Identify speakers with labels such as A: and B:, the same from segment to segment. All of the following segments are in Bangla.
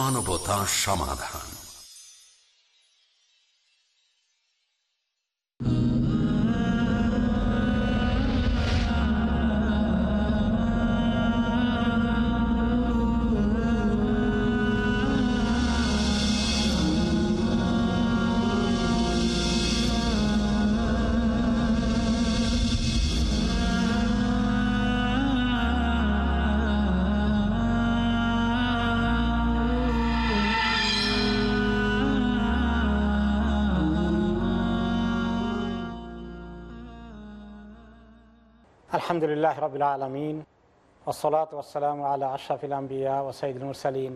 A: মানবতা সমাধান।
B: আলহামদুলিল্লাহ রবিল আলমিন ওসলাত ওসালাম আল্লাহ আশরাফিল আম্বিয়া ও সঈদুল মুরসালিন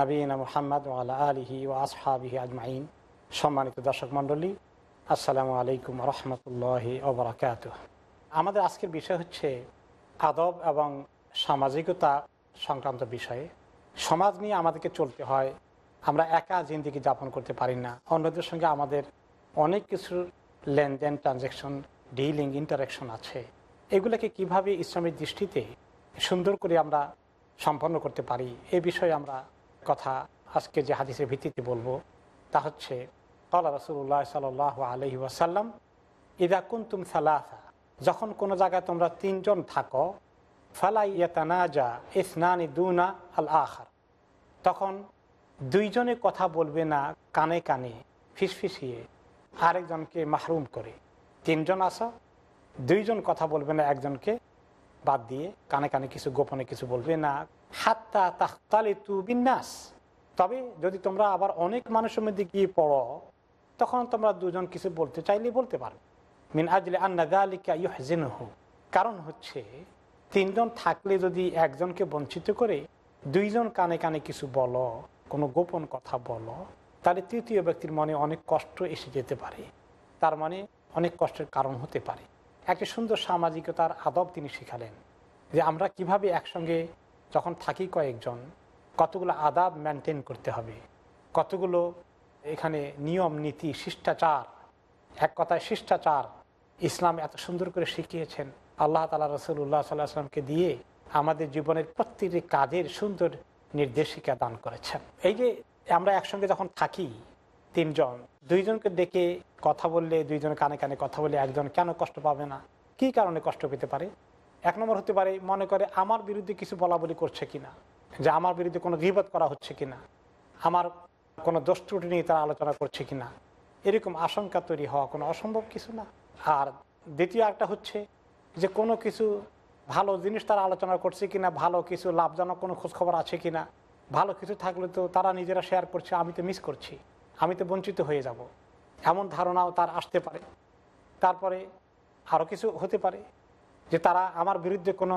B: নবীন মোহাম্মদ আল্লাহ আলহি ও আসহাবিহি আজমাইন। সম্মানিত দর্শক মণ্ডলী, আসসালামু আলাইকুম রহমতুল্লাহ ওবরাকাত আমাদের আজকের বিষয় হচ্ছে আদব এবং সামাজিকতা সংক্রান্ত বিষয়ে। সমাজ নিয়ে আমাদেরকে চলতে হয়, আমরা একা জিন্দিগি যাপন করতে পারি না। অন্যদের সঙ্গে আমাদের অনেক কিছুর লেনদেন ট্রানজ্যাকশন ডিলিং ইন্টারাকশন আছে। এগুলোকে কীভাবে ইসলামের দৃষ্টিতে সুন্দর করে আমরা সম্পন্ন করতে পারি, এ বিষয়ে আমরা কথা আজকে যে হাদিসের ভিত্তিতে বলব, তা হচ্ছে কলা রসুল্লাহ সাল আলহি ওয়াসাল্লাম, ইদা কুন্তুম সালাহা যখন কোনো জায়গায় তোমরা তিনজন থাকো ফালাই ইয়াতানাজা ইসনানি দুনা আল আখার তখন দুইজনে কথা বলবে না, কানে কানে ফিসফিসিয়ে আরেকজনকে মাহরুম করে। তিনজন আসো দুইজন কথা বলবে না একজনকে, বাদ দিয়ে কানে কানে কিছু গোপনে কিছু বলবে না। হাত্তা তাহতালে তু বিন্যাস তবে যদি তোমরা আবার অনেক মানুষের মধ্যে গিয়ে পড়ো, তখন তোমরা দুজন কিছু বলতে চাইলে বলতে পারো মিন আজলে আন্নাদালিকা ইউহজেনহু। কারণ হচ্ছে, তিনজন থাকলে যদি একজনকে বঞ্চিত করে দুইজন কানে কানে কিছু বলো, কোনো গোপন কথা বলো, তাহলে তৃতীয় ব্যক্তির মনে অনেক কষ্ট এসে যেতে পারে। তার মানে অনেক কষ্টের কারণ হতে পারে। একটা সুন্দর সামাজিকতার আদব তিনি শিখালেন যে আমরা কীভাবে একসঙ্গে যখন থাকি কয়েকজন, কতগুলো আদাব মেনটেন করতে হবে, কতগুলো এখানে নিয়ম, নীতি, শিষ্টাচার, এক কথায় শিষ্টাচার ইসলাম এত সুন্দর করে শিখিয়েছেন। আল্লাহ তালা রসুল্লাহ সাল্লাহ আসলামকে দিয়ে আমাদের জীবনের প্রত্যেকটি কাজের সুন্দর নির্দেশিকা দান করেছেন। এই যে আমরা একসঙ্গে যখন থাকি তিনজন দুইজনকে ডেকে কথা বললে, দুইজন কানে কানে কথা বললে একজন কেন কষ্ট পাবে না? কি কারণে কষ্ট পেতে পারে? এক নম্বর হতে পারে, মনে করে আমার বিরুদ্ধে কিছু বলা বলি করছে কিনা? যে আমার বিরুদ্ধে কোনো গিবত করা হচ্ছে কিনা? আমার কোনো দোষ ত্রুটি নিয়ে তারা আলোচনা করছে কিনা? এরকম আশঙ্কা তৈরি হওয়া কোনো অসম্ভব কিছু না। আর দ্বিতীয় একটা হচ্ছে যে কোনো কিছু ভালো জিনিস তারা আলোচনা করছে কিনা, ভালো কিছু লাভজনক কোনো খোঁজখবর আছে কিনা? ভালো কিছু থাকলে তো তারা নিজেরা শেয়ার করছে, আমি তো মিস করছি। আমি তো বঞ্চিত হয়ে যাব। এমন ধারণাও তার আসতে পারে। তারপরে আরও কিছু হতে পারে যে তারা আমার বিরুদ্ধে কোনো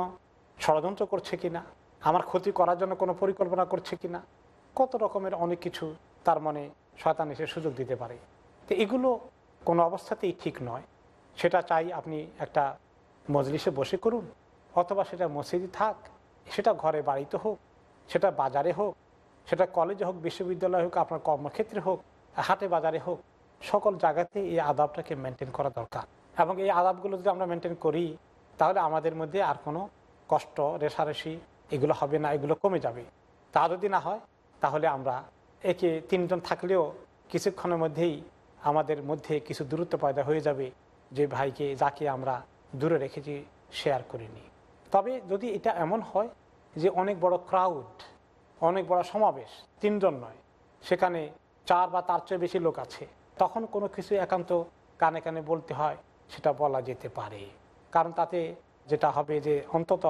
B: ষড়যন্ত্র করছে কি না আমার ক্ষতি করার জন্য কোনো পরিকল্পনা করছে কি না কত রকমের অনেক কিছু তার মনে শয়তান এসে সুযোগ দিতে পারে। তো এগুলো কোনো অবস্থাতেই ঠিক নয়। সেটা চাই আপনি একটা মজলিসে বসে করুন, অথবা সেটা মসজিদে থাক, সেটা ঘরে বাড়িতে হোক, সেটা বাজারে হোক, সেটা কলেজে হোক, বিশ্ববিদ্যালয়ে হোক, আপনার কর্মক্ষেত্রে হোক হাটে বাজারে হোক, সকল জায়গাতে এই আদাবটাকে মেনটেন করা দরকার। এবং এই আদাবগুলো যদি আমরা মেনটেন করি, তাহলে আমাদের মধ্যে আর কোনো কষ্ট, রেশারেশি এগুলো হবে না, এগুলো কমে যাবে। তা যদি না হয়, তাহলে আমরা একে তিনজন থাকলেও কিছুক্ষণের মধ্যেই আমাদের মধ্যে কিছু দূরত্ব পয়দা হয়ে যাবে যে ভাইকে, যাকে আমরা দূরে রেখেছি শেয়ার করিনি। তবে যদি এটা এমন হয় যে অনেক বড় ক্রাউড অনেক বড় সমাবেশ, তিনজন নয়, সেখানে চার বা তার চেয়ে বেশি লোক আছে। তখন কোনো কিছু একান্ত কানে কানে বলতে হয়, সেটা বলা যেতে পারে। কারণ তাতে যেটা হবে যে অন্তত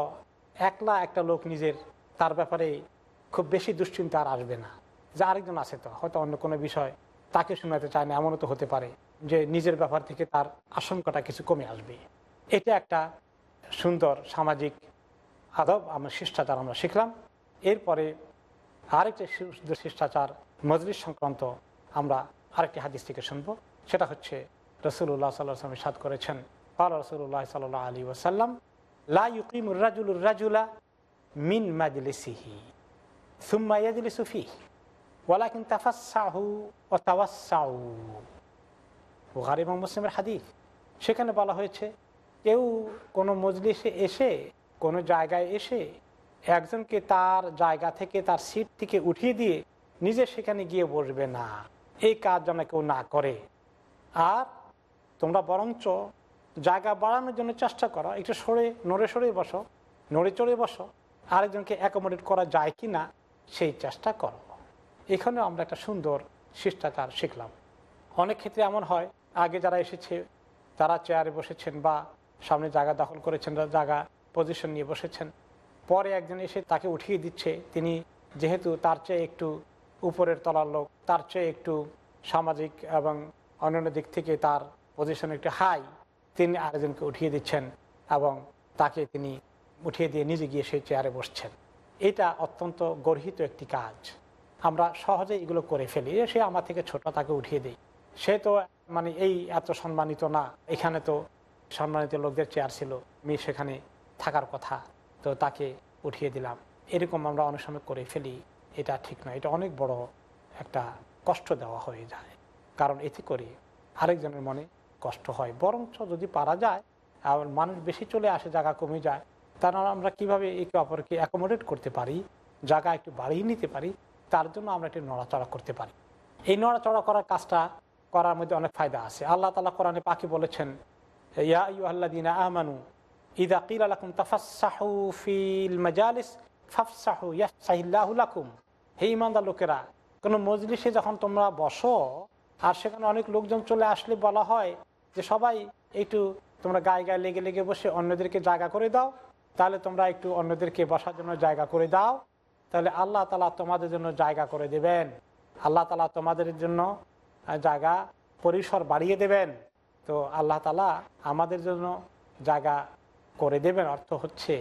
B: একলা একটা লোক নিজের, তার ব্যাপারে খুব বেশি দুশ্চিন্তা আর আসবে না। যে আরেকজন আছে তো, হয়তো অন্য কোনো বিষয় তাকে শোনাতে চায় না, এমনও তো হতে পারে যে নিজের ব্যাপার থেকে তার আশঙ্কাটা কিছু কমে আসবে। এটা একটা সুন্দর সামাজিক আদব, আমরা শিষ্টাচার আমরা শিখলাম। এরপরে আরেকটা শিষ্টাচার মজলিস সংক্রান্ত আমরা আরেকটি হাদিস থেকে শুনব। সেটা হচ্ছে রসুল্লাহ সাল্লাহ সাদ করেছেন। পাল রসুল্লাহ সাল আলী ওসাল্লাম লা ইউকিমুর রাজুলুর রাজুলা মিন মাজলিসিহি, সুম্মা ইয়াজলিসু ফি ওয়ালাকিন তাফাসাহু ও তাওয়াসাউ বুখারি এবং মুসলিমের হাদিস। সেখানে বলা হয়েছে, কেউ কোনো মজলিসে এসে, কোনো জায়গায় এসে একজনকে তার জায়গা থেকে, তার সিট থেকে উঠিয়ে দিয়ে নিজে সেখানে গিয়ে বসবে না। এই কাজ যেন কেউ না করে। আর তোমরা বরঞ্চ জায়গা বাড়ানোর জন্য চেষ্টা করো। একটু সরে, নড়ে সরে বসো, নড়ে চড়ে বসো। আরেকজনকে অ্যাকোমোডেট করা যায় কি না, সেই চেষ্টা করো। এখানেও আমরা একটা সুন্দর শিষ্টাচার শিখলাম। অনেক ক্ষেত্রে এমন হয়, আগে যারা এসেছে, তারা চেয়ারে বসেছেন বা সামনে জায়গা দখল করেছেন বা জায়গা পজিশন নিয়ে বসেছেন। পরে একজন এসে তাকে উঠিয়ে দিচ্ছে। তিনি যেহেতু তার চেয়ে একটু উপরের তলার লোক, তার চেয়ে একটু সামাজিক এবং অন্যান্য দিক থেকে তার পজিশন একটু হাই তিনি আরেকজনকে উঠিয়ে দিচ্ছেন এবং তাকে তিনি উঠিয়ে দিয়ে নিজে গিয়ে সেই চেয়ারে বসছেন। এটা অত্যন্ত গর্হিত একটি কাজ। আমরা সহজে এগুলো করে ফেলি। সে আমার থেকে ছোট, তাকে উঠিয়ে দিই। সে তো মানে এই এত সম্মানিত না। এখানে তো সম্মানিত লোকদের চেয়ার ছিল। আমি সেখানে থাকার কথা। তো তাকে উঠিয়ে দিলাম। এরকম আমরা অনেক সময় করে ফেলি। এটা ঠিক নয়। এটা অনেক বড় একটা কষ্ট দেওয়া হয়ে যায়। কারণ এতে করে আরেকজনের মনে কষ্ট হয়। বরঞ্চ যদি পারা যায়, আর মানুষ বেশি চলে আসে, জায়গা কমে যায় তারা আমরা কীভাবে একে অপরকে অ্যাকোমোডেট করতে পারি, জায়গা একটু বাড়িয়ে নিতে পারি, তার জন্য আমরা একটু নড়াচড়া করতে পারি। এই নড়াচড়া করার কাজটা করার মধ্যে অনেক ফায়দা আছে। আল্লাহ তালা কোরআনে পাখি বলেছেন, ইয়া আল্লাদিনা আমানু ইদা কিল আলাকুম তাফাসাহু ফিল মাজালিস ফাফসাহু হে ইমানদার লোকেরা, কোনো মজলিসে যখন তোমরা বসো, আর সেখানে অনেক লোকজন চলে আসলে বলা হয় যে, সবাই একটু তোমরা গায়ে গায়ে লেগে লেগে বসে অন্যদেরকে জায়গা করে দাও, তাহলে তোমরা একটু অন্যদেরকে বসার জন্য জায়গা করে দাও, তাহলে আল্লাহ তালা তোমাদের জন্য জায়গা করে দেবেন। আল্লাহ তালা তোমাদের জন্য জায়গা পরিসর বাড়িয়ে দেবেন। তো আল্লাহ তালা আমাদের জন্য জায়গা করে দেবেন। অর্থ হচ্ছে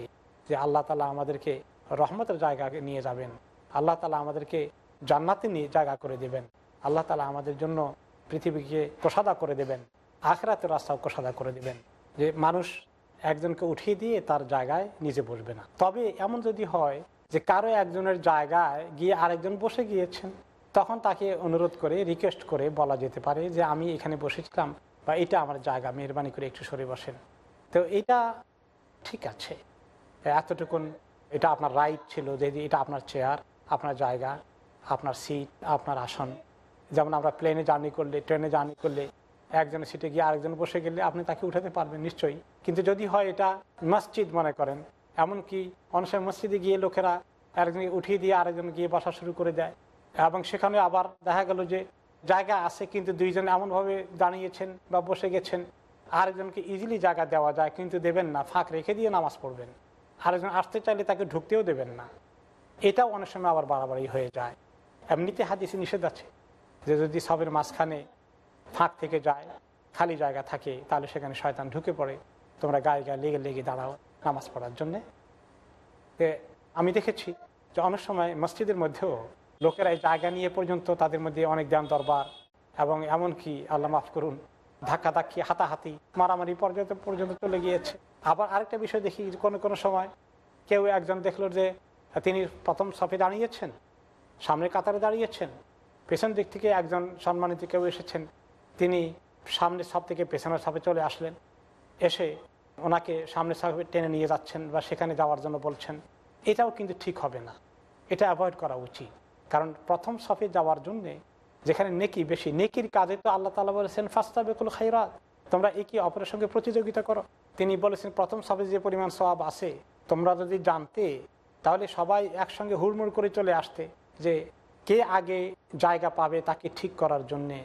B: যে, আল্লাহ তালা আমাদেরকে রহমতের জায়গাকে নিয়ে যাবেন। আল্লাহ তালা আমাদেরকে জান্নাতে নিয়ে জায়গা করে দেবেন। আল্লাহ তালা আমাদের জন্য পৃথিবীকে কোষাদা করে দেবেন। আখরাতের রাস্তাও কোষাদা করে দেবেন। যে মানুষ একজনকে উঠিয়ে দিয়ে তার জায়গায় নিজে বসবে না। তবে এমন যদি হয় যে কারও একজনের জায়গায় গিয়ে আরেকজন বসে গিয়েছেন, তখন তাকে অনুরোধ করে রিকোয়েস্ট করে বলা যেতে পারে যে, আমি এখানে বসেছিলাম বা এটা আমার জায়গা, মেহরবানি করে একটু সরে বসেন। তো এটা ঠিক আছে। এতটুকুন এটা আপনার রাইট ছিল যে এটা আপনার চেয়ার আপনার জায়গা, আপনার সিট আপনার আসন। যেমন আমরা প্লেনে জার্নি করলে ট্রেনে জার্নি করলে, একজনের সিটে গিয়ে আরেকজন বসে গেলে আপনি তাকে উঠাতে পারবেন নিশ্চয়ই। কিন্তু যদি হয় এটা মসজিদ মনে করেন, এমনকি অনেক সময় মসজিদে গিয়ে লোকেরা একজনকে উঠিয়ে দিয়ে আরেকজন গিয়ে বসা শুরু করে দেয়। এবং সেখানে আবার দেখা গেল যে জায়গা আছে, কিন্তু দুইজন এমনভাবে দাঁড়িয়েছেন বা বসে গেছেন, আরেকজনকে ইজিলি জায়গা দেওয়া যায়, কিন্তু দেবেন না, ফাঁক রেখে দিয়ে নামাজ পড়বেন। আরেকজন আসতে চাইলে তাকে ঢুকতেও দেবেন না। এটাও অনেক সময় আবার বাড়াবাড়ি হয়ে যায়। এমনিতে হাদিসে নিষেধ আছে যে যদি সবের মাঝখানে ফাঁক থেকে যায়, খালি জায়গা থাকে, তাহলে সেখানে শয়তান ঢুকে পড়ে। তোমরা গায়ে গায়ে লেগে লেগে দাঁড়াও নামাজ পড়ার জন্যে। আমি দেখেছি যে অনেক সময় মসজিদের মধ্যেও লোকেরা এই জায়গা নিয়ে পর্যন্ত তাদের মধ্যে অনেক ধ্যান দরবার এবং এমনকি আল্লাহ মাফ করুন ধাক্কা ধাক্কি হাতাহাতি, মারামারি পর্যন্ত পর্যন্ত চলে গিয়েছে। আবার আরেকটা বিষয় দেখি, কোনো কোনো সময় কেউ একজন দেখল যে তিনি প্রথম সফে দাঁড়িয়েছেন সামনের কাতারে দাঁড়িয়েছেন, পেছন দিক থেকে একজন সম্মানিত কেউ এসেছেন, তিনি সামনের সব থেকে পেছনের সাপে চলে আসলেন, এসে ওনাকে সামনের সাপে টেনে নিয়ে যাচ্ছেন বা সেখানে যাওয়ার জন্য বলছেন, এটাও কিন্তু ঠিক হবে না, এটা অ্যাভয়েড করা উচিত। কারণ প্রথম সফে যাওয়ার জন্যে যেখানে নেকি বেশি, নেকির কাজে তো আল্লাহ তালা বলেছেন ফাস্তা বেকুল খাইরাত তোমরা একই অপরের সঙ্গে প্রতিযোগিতা করো। তিনি বলেছেন, প্রথম সফে যে পরিমাণ সব আছে, তোমরা যদি জানতে, তাহলে সবাই একসঙ্গে হুড়মুড় করে চলে আসতে যে কে আগে জায়গা পাবে তাকে ঠিক করার জন্যে,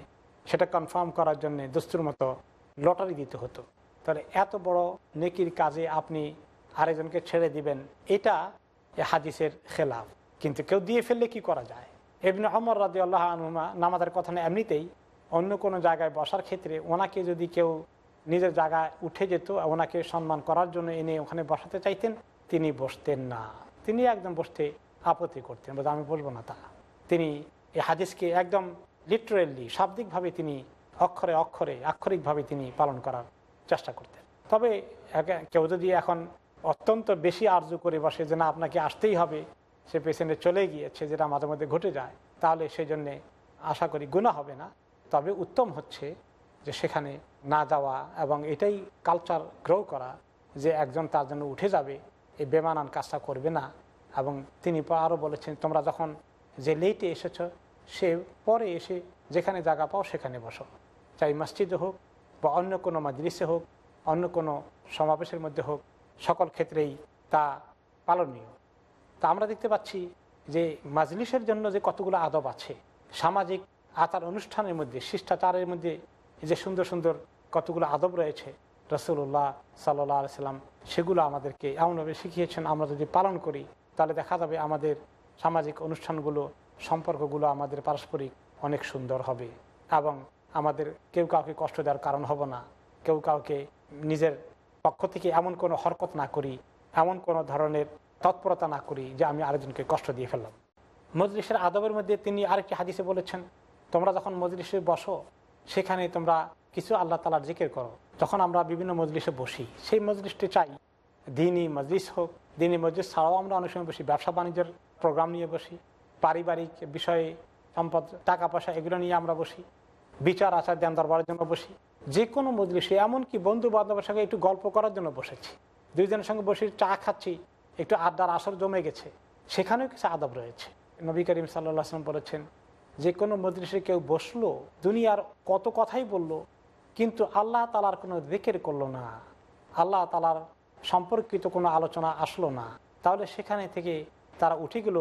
B: সেটা কনফার্ম করার জন্যে দস্তুর মতো লটারি দিতে হতো। তাহলে এত বড় নেকির কাজে আপনি আরেকজনকে ছেড়ে দিবেন, এটা হাদিসের খেলাফ। কিন্তু কেউ দিয়ে ফেললে কি করা যায়? এমনি অমর রাজি আল্লাহ আনুমা নামাজের কথা না, এমনিতেই অন্য কোনো জায়গায় বসার ক্ষেত্রে ওনাকে যদি কেউ নিজের জায়গায় উঠে যেত, ওনাকে সম্মান করার জন্য এনে ওখানে বসাতে চাইতেন। তিনি বসতেন না। তিনি একদম বসতে আপত্তি করতেন বোধ আমি বলব না তা। তিনি এই হাদিসকে একদম লিটারেলি শাব্দিকভাবে তিনি অক্ষরে অক্ষরে, আক্ষরিকভাবে তিনি পালন করার চেষ্টা করতেন। তবে কেউ যদি এখন অত্যন্ত বেশি আর্জু করে বসে যে না, আপনাকে আসতেই হবে, সে পেশেন্টে চলে গিয়েছে, যেটা মাঝে মধ্যে ঘটে যায়, তাহলে সেই জন্যে আশা করি গুণা হবে না। তবে উত্তম হচ্ছে যে সেখানে না যাওয়া এবং এটাই কালচার গ্রো করা যে একজন তার জন্য উঠে যাবে এই বেমানান কাজটা করবে না। এবং তিনি আরও বলেছেন, তোমরা যখন যে লেটে এসেছ, সে পরে এসে যেখানে জায়গা পাও সেখানে বসো। চাই মসজিদে হোক বা অন্য কোনো মাজলিসে হোক, অন্য কোনো সমাবেশের মধ্যে হোক, সকল ক্ষেত্রেই তা পালনীয়। তা আমরা দেখতে পাচ্ছি যে মাজলিসের জন্য যে কতগুলো আদব আছে, সামাজিক আচার অনুষ্ঠানের মধ্যে, শিষ্টাচারের মধ্যে যে সুন্দর সুন্দর কতগুলো আদব রয়েছে রসুল্লাহ সাল্লাহ সাল্লাম, সেগুলো আমাদেরকে এমনভাবে শিখিয়েছেন, আমরা যদি পালন করি, তাহলে দেখা যাবে আমাদের সামাজিক অনুষ্ঠানগুলো, সম্পর্কগুলো আমাদের পারস্পরিক অনেক সুন্দর হবে এবং আমাদের কেউ কাউকে কষ্ট দেওয়ার কারণ হব না। কেউ কাউকে নিজের পক্ষ থেকে এমন কোনো হরকত না করি, এমন কোনো ধরনের তৎপরতা না করি যে আমি আরেকজনকে কষ্ট দিয়ে ফেললাম। মজলিসের আদবের মধ্যে তিনি আরেকটি হাদিসে বলেছেন, তোমরা যখন মজলিসে বসো, সেখানে তোমরা কিছু আল্লাহ তালার জিকের করো। তখন আমরা বিভিন্ন মজলিসে বসি, সেই মজলিসটি চাই। দিনই মজলিস হোক দিনই মজলিস ছাড়াও আমরা অনেক সময় বসি, ব্যবসা বাণিজ্যের প্রোগ্রাম নিয়ে বসি, পারিবারিক বিষয়ে, সম্পদ, টাকা পয়সা এগুলো নিয়ে আমরা বসি, বিচার, আচার, ধ্যান, দরবারের জন্য বসি। যে কোনো মজলিসে, এমনকি বন্ধু বান্ধবের সঙ্গে একটু গল্প করার জন্য বসেছি। দুইজনের সঙ্গে বসে চা খাচ্ছি, একটু আড্ডার আসর জমে গেছে, সেখানেও কিছু আদব রয়েছে। নবী করিম সাল্লাহ আসলাম বলেছেন যে কোনো মজলিসে কেউ বসল, দুনিয়ার কত কথাই বলল কিন্তু আল্লাহ তালার কোনো দিকের করল না। আল্লাহ তালার সম্পর্কিত কোনো আলোচনা আসলো না। তাহলে সেখানে থেকে তারা উঠে গেল,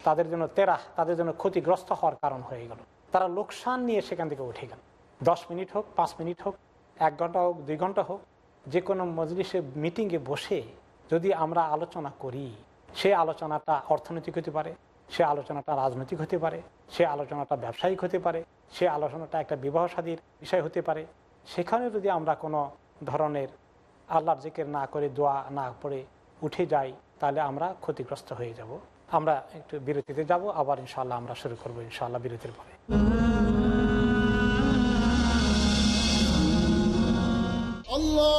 B: তাদের জন্য তেরাহ, তাদের জন্য ক্ষতিগ্রস্ত হওয়ার কারণ হয়ে গেল। তারা লোকসান নিয়ে সেখান থেকে উঠে গেল। দশ মিনিট হোক, পাঁচ মিনিট হোক, এক ঘণ্টা হোক, দুই ঘণ্টা হোক, যে কোনো মজলিসে, মিটিংয়ে বসে যদি আমরা আলোচনা করি, সে আলোচনাটা অর্থনৈতিক হতে পারে, সে আলোচনাটা রাজনৈতিক হতে পারে, সে আলোচনাটা ব্যবসায়িক হতে পারে, সে আলোচনাটা একটা বিবাহ সাদীর বিষয় হতে পারে সেখানে যদি আমরা কোনো ধরনের আল্লাহর জিকের না করে, দোয়া না করে উঠে যাই, তাহলে আমরা ক্ষতিগ্রস্ত হয়ে যাব। আমরা একটু বিরতিতে যাব, আবার ইনশাল্লাহ আমরা শুরু করব ইনশাল্লাহ বিরতির পরে।
C: আল্লাহ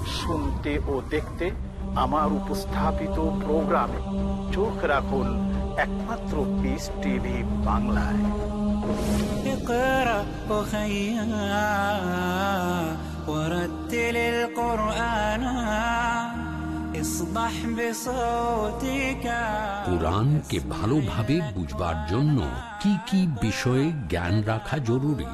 D: শুনতে ও দেখতে আমার উপস্থাপিত প্রোগ্রামে চোখ রাখুন একমাত্র পিস টিভি বাংলায়
E: اقرأ وخيا ورتل القرآن اصبح بصوتك
A: কোরআনকে ভালোভাবে বুঝবার জন্য কি কি বিষয়ে জ্ঞান রাখা জরুরি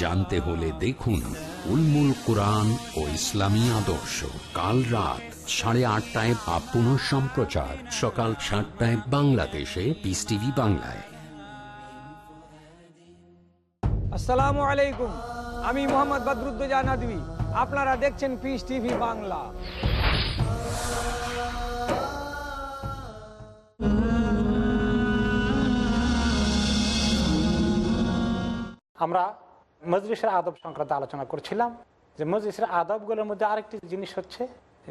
A: জানতে হলে দেখুন উলমুল কোরআন ও ইসলামী আদর্শ। কাল রাত সাড়ে আটটায় বা পুনঃ সম্প্রচার। সকাল সাতটায় বাংলাদেশে পিস টিভি বাংলায়।
F: আসসালামু আলাইকুম। আমি মোহাম্মদ বদরুদ্দোজা নদী আপনারা দেখছেন পিস টিভি বাংলা।
B: আমরা মজলিসের আদব সংক্রান্ত আলোচনা করছিলাম যে মজলিসের আদবগুলোর মধ্যে আরেকটি জিনিস হচ্ছে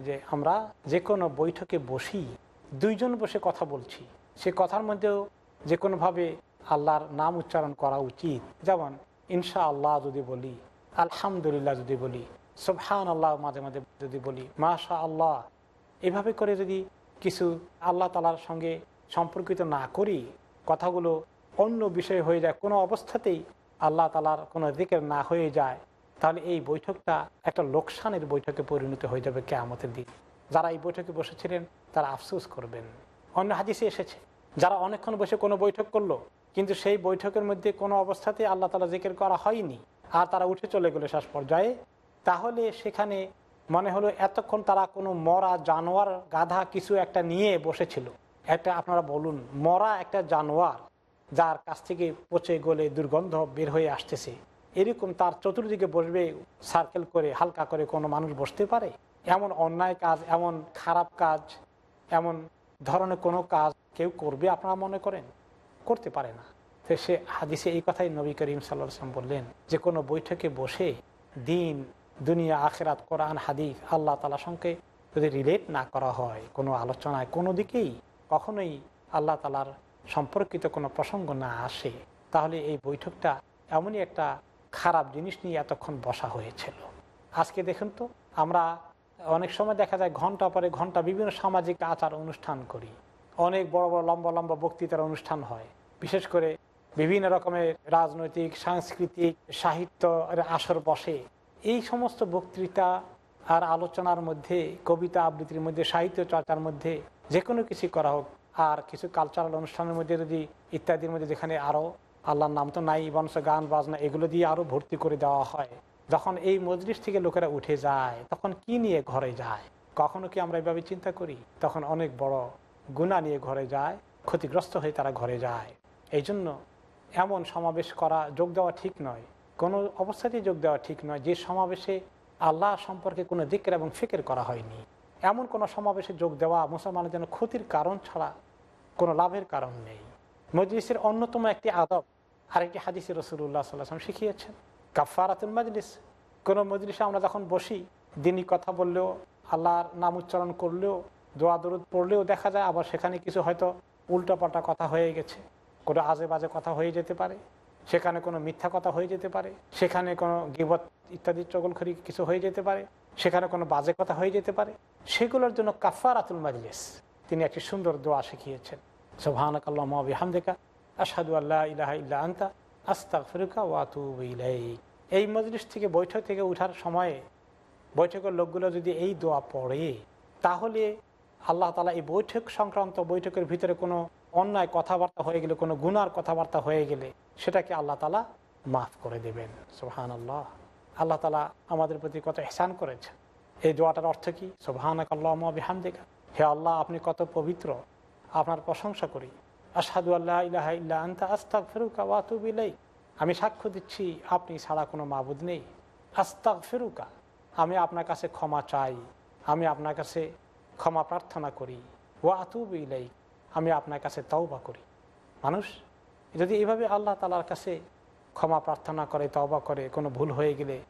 B: যে আমরা যে কোনো বৈঠকে বসি, দুইজন বসে কথা বলছি। সে কথার মধ্যেও যে কোনোভাবে আল্লাহর নাম উচ্চারণ করা উচিত। যেমন ইনশা আল্লাহ যদি বলি, আলহামদুলিল্লাহ যদি বলি সুবহান আল্লাহ মাঝে মাঝে যদি বলি মাশা আল্লাহ এভাবে করে যদি কিছু আল্লাহ তালার সঙ্গে সম্পর্কিত না করি, কথাগুলো অন্য বিষয় হয়ে যায়, কোনো অবস্থাতেই আল্লাহ তালার কোনো দিকের না হয়ে যায়, তাহলে এই বৈঠকটা একটা লোকসানের বৈঠকে পরিণত হয়ে যাবে কেয়ামতের দিন। যারা এই বৈঠকে বসেছিলেন, তারা আফসোস করবেন। অন্য হাদিসে এসেছে, যারা অনেকক্ষণ বসে কোনো বৈঠক করল, কিন্তু সেই বৈঠকের মধ্যে কোনো অবস্থাতে আল্লাহ তালা জিকের করা হয়নি, আর তারা উঠে চলে গেলো শেষ পর্যায়ে, তাহলে সেখানে মনে হলো এতক্ষণ তারা কোনো মরা জানোয়ার গাধা কিছু একটা নিয়ে বসেছিল। একটা আপনারা বলুন, মরা একটা জানোয়ার যার কাছ থেকে পচে গলে দুর্গন্ধ বের হয়ে আসতেছে। এরকম তার চতুর্দিকে বসবে সার্কেল করে, হালকা করে কোনো মানুষ বসতে পারে? এমন অন্যায় কাজ, এমন খারাপ কাজ, এমন ধরনের কোনো কাজ কেউ করবে আপনারা মনে করেন? করতে পারে না। তো সে হাদিসে এই কথাই নবী করিম সাল্লাম বললেন, যে কোনো বৈঠকে বসে দিন, দুনিয়া, আখেরাত, কোরআন, হাদিস, আল্লাহ তালার সঙ্গে যদি রিলেট না করা হয় কোনো আলোচনায় কোনো দিকেই, কখনোই আল্লাহ তালার সম্পর্কিত কোনো প্রসঙ্গ না আসে, তাহলে এই বৈঠকটা এমনই একটা খারাপ জিনিস নিয়ে এতক্ষণ বসা হয়েছিল। আজকে দেখুন তো, আমরা অনেক সময় দেখা যায় ঘণ্টা পরে ঘণ্টা বিভিন্ন সামাজিক আচার অনুষ্ঠান করি। অনেক বড় বড় লম্বা লম্বা বক্তৃতার অনুষ্ঠান হয়। বিশেষ করে বিভিন্ন রকমের রাজনৈতিক, সাংস্কৃতিক সাহিত্য আসর বসে। এই সমস্ত বক্তৃতা আর আলোচনার মধ্যে, কবিতা আবৃত্তির মধ্যে, সাহিত্য চর্চার মধ্যে যে কোনো কিছু করা হোক আর কিছু কালচারাল অনুষ্ঠানের মধ্যে যদি ইত্যাদির মধ্যে যেখানে আরও আল্লাহর নাম তো নাই বংশ গান, বাজনা এগুলো দিয়ে আরও ভর্তি করে দেওয়া হয়। যখন এই মজলিস থেকে লোকেরা উঠে যায়, তখন কি নিয়ে ঘরে যায়? কখনো কি আমরা এভাবে চিন্তা করি? তখন অনেক বড় গুণা নিয়ে ঘরে যায়, ক্ষতিগ্রস্ত হয়ে তারা ঘরে যায়। এই জন্য এমন সমাবেশ করা যোগ দেওয়া ঠিক নয়। কোনো অবস্থাতেই যোগ দেওয়া ঠিক নয় যে সমাবেশে আল্লাহ সম্পর্কে কোনো দিকের এবং ফিকের করা হয়নি। এমন কোনো সমাবেশে যোগ দেওয়া মুসলমানের জন্য ক্ষতির কারণ ছাড়া কোনো লাভের কারণ নেই। মজলিসের অন্যতম একটি আদব, আরেকটি হাদিসে রসুল্লাহ সাল্লাম শিখিয়েছেন কাফারাতুল মজলিস। কোনো মজলিসে আমরা যখন বসি, দিনই কথা বললেও, আল্লাহর নাম উচ্চারণ করলেও, দোয়া দরুদ পড়লেও দেখা যায় আবার সেখানে কিছু হয়তো উল্টোপাল্টা কথা হয়ে গেছে, কোনো আজে বাজে কথা হয়ে যেতে পারে, সেখানে কোনো মিথ্যা কথা হয়ে যেতে পারে, সেখানে কোনো গিবত ইত্যাদি চগলখড়ি কিছু হয়ে যেতে পারে, সেখানে কোনো বাজে কথা হয়ে যেতে পারে, সেগুলোর জন্য কাফারাতুল মাজলিস, তিনি একটি সুন্দর দোয়া শিখিয়েছেন। সোহানক আল্লাহ হামদেকা আসাদু আল্লাহ ইলাহা ইল্লা আন্তা আস্তাক ফিরুকা ওয়াতু ইলাইক। এই মজলিস থেকে, বৈঠক থেকে উঠার সময়ে বৈঠকের লোকগুলো যদি এই দোয়া পড়ে, তাহলে আল্লাহ তালা এই বৈঠক সংক্রান্ত বৈঠকের ভিতরে কোনো অন্যায় কথাবার্তা হয়ে গেলে, কোনো গুনার কথাবার্তা হয়ে গেলে, সেটাকে আল্লাহ তালা মাফ করে দেবেন। সোহান আল্লাহ আল্লাহ তালা আমাদের প্রতি কত এহসান করেছেন। এই দোয়াটার অর্থ কি? সোহানাক আল্লাহ বিহামদিকা। হে আল্লাহ, আপনি কত পবিত্র। আপনার প্রশংসা করি। আসাদু আল্লাহ ইলাহা ইল্লা আন্তা আস্তাক ফেরুকা ওয়াতুবিলাই আমি সাক্ষ্য দিচ্ছি, আপনি ছাড়া কোনো মাবুদ নেই। আস্তাক ফেরুকা আমি আপনার কাছে ক্ষমা চাই। আমি আপনার কাছে ক্ষমা প্রার্থনা করি। ও আতুব ইলাই আমি আপনার কাছে তওবা করি। মানুষ, যদি এইভাবে আল্লাহ তালার কাছে ক্ষমা প্রার্থনা করে, তওবা করে, কোনো ভুল হয়ে গেলে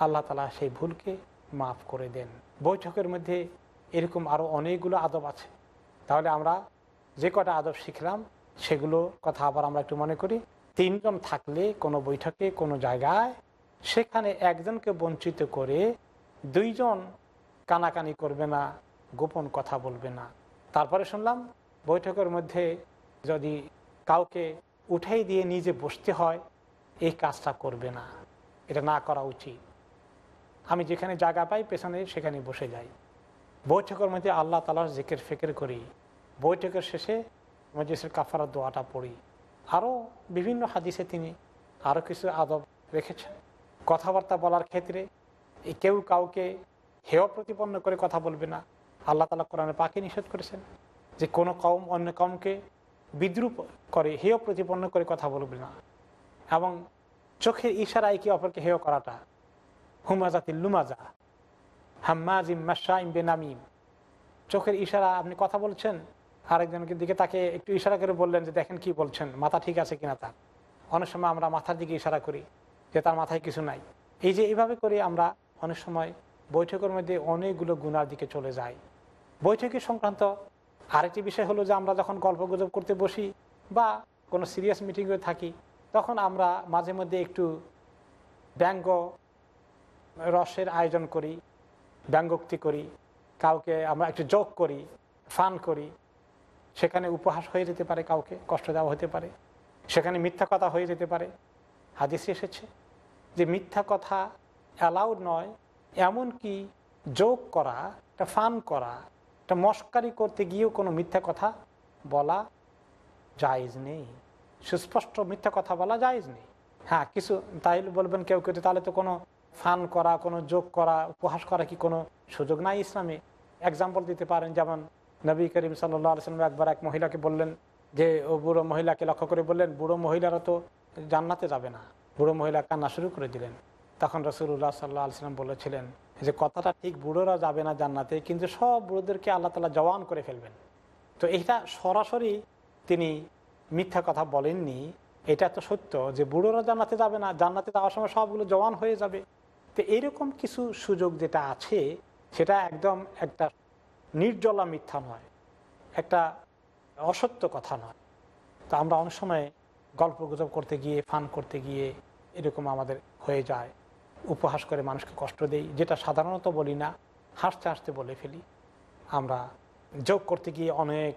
B: আল্লাহ তালা সেই ভুলকে মাফ করে দেন। বৈঠকের মধ্যে এরকম আরও অনেকগুলো আদব আছে। তাহলে আমরা যে কটা আদব শিখলাম, সেগুলো কথা আবার আমরা একটু মনে করি। তিনজন থাকলে কোনো বৈঠকে, কোনো জায়গায়, সেখানে একজনকে বঞ্চিত করে দুইজন কানাকানি করবে না, গোপন কথা বলবে না। তারপরে শুনলাম, বৈঠকের মধ্যে যদি কাউকে উঠাই দিয়ে নিজে বসতে হয়, এই কাজটা করবে না। এটা না করা উচিত। আমি যেখানে জায়গা পাই, পেছনে সেখানে বসে যাই। বৈঠকের মধ্যে আল্লাহ তালার জিকের ফেকের করি। বৈঠকের শেষে মজলিসের কাফারা দোয়াটা পড়ি। আরও বিভিন্ন হাদিসে তিনি আরও কিছু আদব রেখেছেন। কথাবার্তা বলার ক্ষেত্রে কেউ কাউকে হেয় প্রতিপন্ন করে কথা বলবে না। আল্লাহ তালা কোরআনে পাকে নিষেধ করেছেন যে কোনো কম অন্য কমকে বিদ্রুপ করে, হেয় প্রতিপন্ন করে কথা বলবে না। এবং চোখের ইশারায় কি অপরকে হেয় করাটা। হুমাজাতিল লুমাজা, হাম্মাজিম মাসাইম বেনামিম। চোখের ইশারা আপনি কথা বলছেন আরেকজনকে দিকে তাকে একটু ইশারা করে বললেন যে, দেখেন কি বলছেন, মাথা ঠিক আছে কিনা তার? অনেক সময় আমরা মাথার দিকে ইশারা করি যে, তার মাথায় কিছু নাই। এই যে এইভাবে করে আমরা অনেক সময় বৈঠকের মধ্যে অনেকগুলো গুনার দিকে চলে যাই। বৈঠকের সংক্রান্ত আরেকটি বিষয় হলো যে, আমরা যখন গল্প গুজব করতে বসি বা কোনো সিরিয়াস মিটিংয়ে থাকি, তখন আমরা মাঝে মধ্যে একটু ব্যঙ্গ রসের আয়োজন করি, ব্যঙ্গোক্তি করি, কাউকে আমরা একটু যোগ করি, ফান করি সেখানে উপহাস হয়ে যেতে পারে কাউকে, কষ্ট দেওয়া হতে পারে। সেখানে মিথ্যা কথা হয়ে যেতে পারে। হাদিসে এসেছে যে মিথ্যা কথা অ্যালাউড নয় এমন কি যোগ করা, একটা ফান করা, একটা মস্কারি করতে গিয়েও কোনো মিথ্যা কথা বলা জায়জ নেই। সুস্পষ্ট মিথ্যা কথা বলা জায়জ নেই। হ্যাঁ কিছু তাই বলবেন কেউ কেউ তাহলে তো কোনো ফান করা, কোনো যোগ করা, উপহাস করা কি কোনো সুযোগ নাই ইসলামে? এক্সাম্পল দিতে পারেন যেমন নবী করিম সাল্লাহ আলসালাম একবার এক মহিলাকে বললেন যে, ও বুড়ো মহিলাকে লক্ষ্য করে বললেন, বুড়ো মহিলারা তো জান্নাতে যাবে না। বুড়ো মহিলা কান্না শুরু করে দিলেন। তখন রসুল্লাহ সাল্লাহ আলসালাম বলেছিলেন যে, কথাটা ঠিক বুড়োরা যাবে না জান্নাতে, কিন্তু সব বুড়োদেরকে আল্লাহ তালা জওয়ান করে ফেলবেন। তো এটা সরাসরি তিনি মিথ্যা কথা বলেননি। এটা তো সত্য যে, বুড়োরা জান্নাতে যাবে না, জান্নাতে যাওয়ার সময় সবগুলো জওয়ান হয়ে যাবে। তো এইরকম কিছু সুযোগ যেটা আছে, সেটা একদম একটা নির্জলা মিথ্যা নয়, একটা অসত্য কথা নয়। তো আমরা অনেক সময় গল্প গুজব করতে গিয়ে, ফান করতে গিয়ে এরকম আমাদের হয়ে যায়। উপহাস করে মানুষকে কষ্ট দেই, যেটা সাধারণত বলি না, হাসতে হাসতে বলে ফেলি। আমরা যোগ করতে গিয়ে অনেক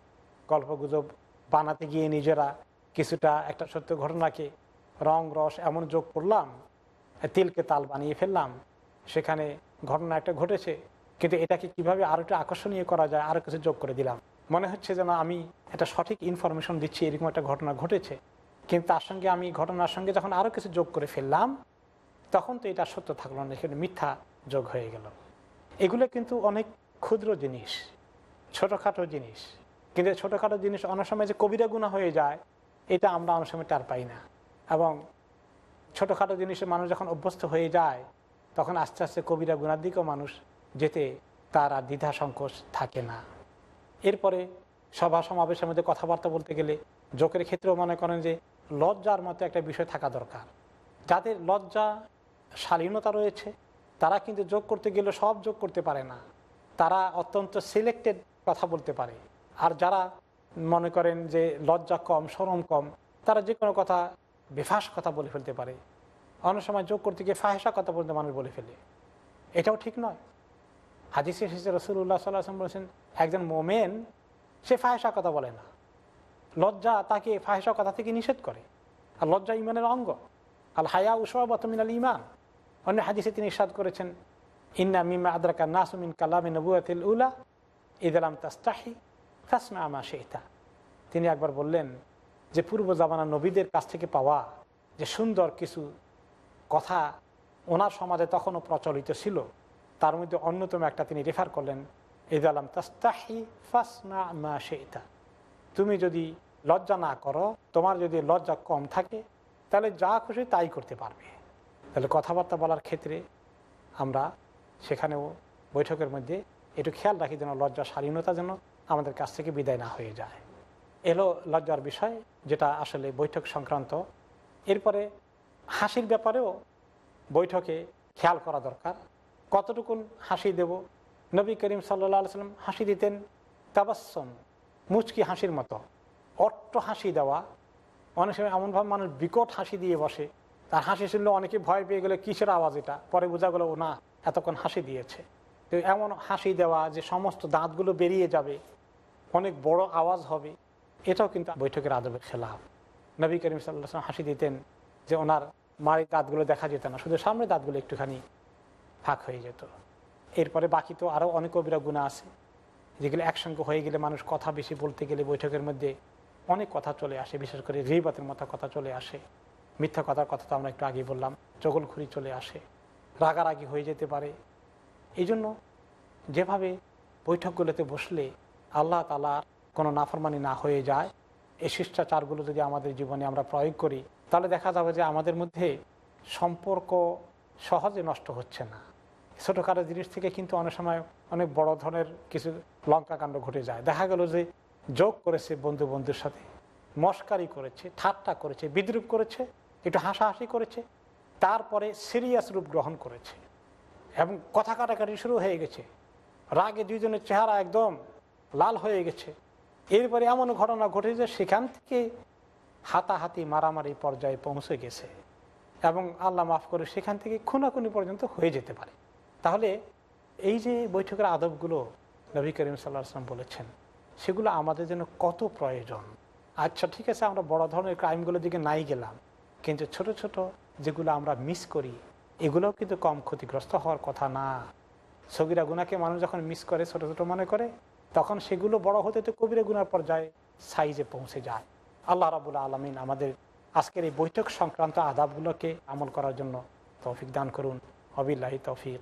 B: গল্প গুজব বানাতে গিয়ে নিজেরা কিছুটা একটা সত্য ঘটনাকে রং, রস এমন যোগ করলাম, তিলকে তাল বানিয়ে ফেললাম, সেখানে ঘটনা একটা ঘটেছে কিন্তু এটাকে কীভাবে আরও একটু আকর্ষণীয় করা যায় আরও কিছু যোগ করে দিলাম। মনে হচ্ছে যেন আমি একটা সঠিক ইনফরমেশন দিচ্ছি, এরকম একটা ঘটনা ঘটেছে। কিন্তু তার সঙ্গে আমি ঘটনার সঙ্গে যখন আরও কিছু যোগ করে ফেললাম, তখন তো এটা সত্য থাকল না সেখানে মিথ্যা যোগ হয়ে গেল। এগুলো কিন্তু অনেক ক্ষুদ্র জিনিস, ছোটোখাটো জিনিস। কিন্তু ছোটোখাটো জিনিস অনেক সময় যে কবিরা গুণা হয়ে যায়, এটা আমরা অনেক সময় টার পাই না। এবং ছোটোখাটো জিনিসে মানুষ যখন অভ্যস্ত হয়ে যায়, তখন আস্তে আস্তে কবিরা গুণার দিকেও মানুষ যেতে তার আর দ্বিধা সংকোচ থাকে না। এরপরে সভা সমাবেশের মধ্যে কথাবার্তা বলতে গেলে যোগের ক্ষেত্রেও মনে করেন যে লজ্জার মতো একটা বিষয় থাকা দরকার। যাদের লজ্জা, শালীনতা রয়েছে, তারা কিন্তু যোগ করতে গেলে সব যোগ করতে পারে না। তারা অত্যন্ত সিলেক্টেড কথা বলতে পারে। আর যারা মনে করেন যে লজ্জা কম সরম কম, তারা যে কোনো কথা বেফাস কথা বলে ফেলতে পারে। অনেক সময় যোগ করতে গিয়ে ফাহেসা কথা বলতে মানুষ বলে ফেলে। এটাও ঠিক নয়। হাদিসে এসেছে রসুল্লাহ সাল্লাম বলেছেন, একজন মোমেন, সে ফাহেসা কথা বলে না। লজ্জা তাকে ফাহেসা কথা থেকে নিষেধ করে। আর লজ্জা ইমানের অঙ্গ। আল হায়া উসবাত মিনাল ইমান অন্য হাদিসে তিনি ইসাদ করেছেন, ইন্না মিমা আদ্রাকা নাসুমিন কালামি নবুয়াতিল উলা ইদালাম তাস্তাহি ফাসমা আমা শেতা। তিনি একবার বললেন যে, পূর্ব জামানা নবীদের কাছ থেকে পাওয়া যে সুন্দর কিছু কথা ওনার সমাজে তখনও প্রচলিত ছিল। তার মধ্যে অন্যতম একটা তিনি রেফার করলেন, ইদালাম তাস্তাহি ফাসমা মা শেতা। তুমি যদি লজ্জা না করো, তোমার যদি লজ্জা কম থাকে, তাহলে যা খুশি তাই করতে পারবে। তাহলে কথাবার্তা বলার ক্ষেত্রে আমরা সেখানেও বৈঠকের মধ্যে একটু খেয়াল রাখি যেন লজ্জা স্বাধীনতা যেন আমাদের কাছ থেকে বিদায় না হয়ে যায়। এলো লজ্জার বিষয়, যেটা আসলে বৈঠক সংক্রান্ত। এরপরে হাসির ব্যাপারেও বৈঠকে খেয়াল করা দরকার। কতটুকুন হাসি দেব? নবী করিম সাল্লা সাল্লাম হাসি দিতেন তাবাসম মুচকি হাসির মতো। অট্ট হাসি দেওয়া। অনেক সময় এমনভাবে মানুষ বিকট হাসি দিয়ে বসে। তার হাসি শুনলে অনেকে ভয় পেয়ে গেলে, কিসের আওয়াজ এটা? পরে বোঝা গেলো না, এতক্ষণ হাসি দিয়েছে। তো এমন হাসি দেওয়া যে সমস্ত দাঁতগুলো বেরিয়ে যাবে, অনেক বড় আওয়াজ হবে, এটাও কিন্তু বৈঠকের আদবের খেলাফ। নবী করিম সাল্লাম হাসি দিতেন যে ওনার মারি দাঁতগুলো দেখা যেত না, শুধু সামনে দাঁতগুলো একটুখানি ফাঁক হয়ে যেত। এরপরে বাকি তো আরও অনেক কবিরা গুণা আছে। যেগুলো একসঙ্গে হয়ে গেলে মানুষ কথা বেশি বলতে গেলে বৈঠকের মধ্যে অনেক কথা চলে আসে, বিশেষ করে রিবাতের মতো কথা চলে আসে। মিথ্যা কথার কথা তো আমরা একটু আগেই বললাম, চগলখুরি চলে আসে, রাগারাগি হয়ে যেতে পারে। এই জন্য যেভাবে বৈঠকগুলোতে বসলে আল্লাহ তালার কোনো নাফরমানি না হয়ে যায়, এই শিষ্টাচারগুলো যদি আমাদের জীবনে আমরা প্রয়োগ করি, তাহলে দেখা যাবে যে আমাদের মধ্যে সম্পর্ক সহজে নষ্ট হচ্ছে না। ছোটোখাটো জিনিস থেকে কিন্তু অনেক সময় অনেক বড় ধরনের কিছু লঙ্কাকাণ্ড ঘটে যায়। দেখা গেল যে যোগ করেছে বন্ধু বন্ধুর সাথে, মস্কারি করেছে, ঠাট্টা করেছে, বিদ্রুপ করেছে, একটু হাসাহাসি করেছে, তারপরে সিরিয়াস রূপ গ্রহণ করেছে এবং কথা কাটাকাটি শুরু হয়ে গেছে। রাগে দুইজনের চেহারা একদম লাল হয়ে গেছে। এরপরে এমন ঘটনা ঘটেছে সেখান থেকে হাতাহাতি মারামারি পর্যায়ে পৌঁছে গেছে এবং আল্লাহ মাফ করে সেখান থেকে খুনাখুনি পর্যন্ত হয়ে যেতে পারে। তাহলে এই যে বৈঠকের আদবগুলো নবী করিম সাল্লাহ আসলাম বলেছেন, সেগুলো আমাদের জন্য কত প্রয়োজন? আচ্ছা ঠিক আছে, আমরা বড় ধরনের ক্রাইমগুলোর দিকে নাই গেলাম, কিন্তু ছোট ছোট যেগুলো আমরা মিস করি, এগুলোও কিন্তু কম ক্ষতিগ্রস্ত হওয়ার কথা না। সগিরা গুনাকে মানুষ যখন মিস করে, ছোট ছোট মনে করে, তখন সেগুলো বড় হতে তো কবিরা গুনার পর্যায়ে সাইজে পৌঁছে যায়। আল্লাহ রাবুল্লা আলমিন আমাদের আজকের এই বৈঠক সংক্রান্ত আদাবগুলোকে আমল করার জন্য তৌফিক দান করুন। অবিল্লাহি তৌফিক।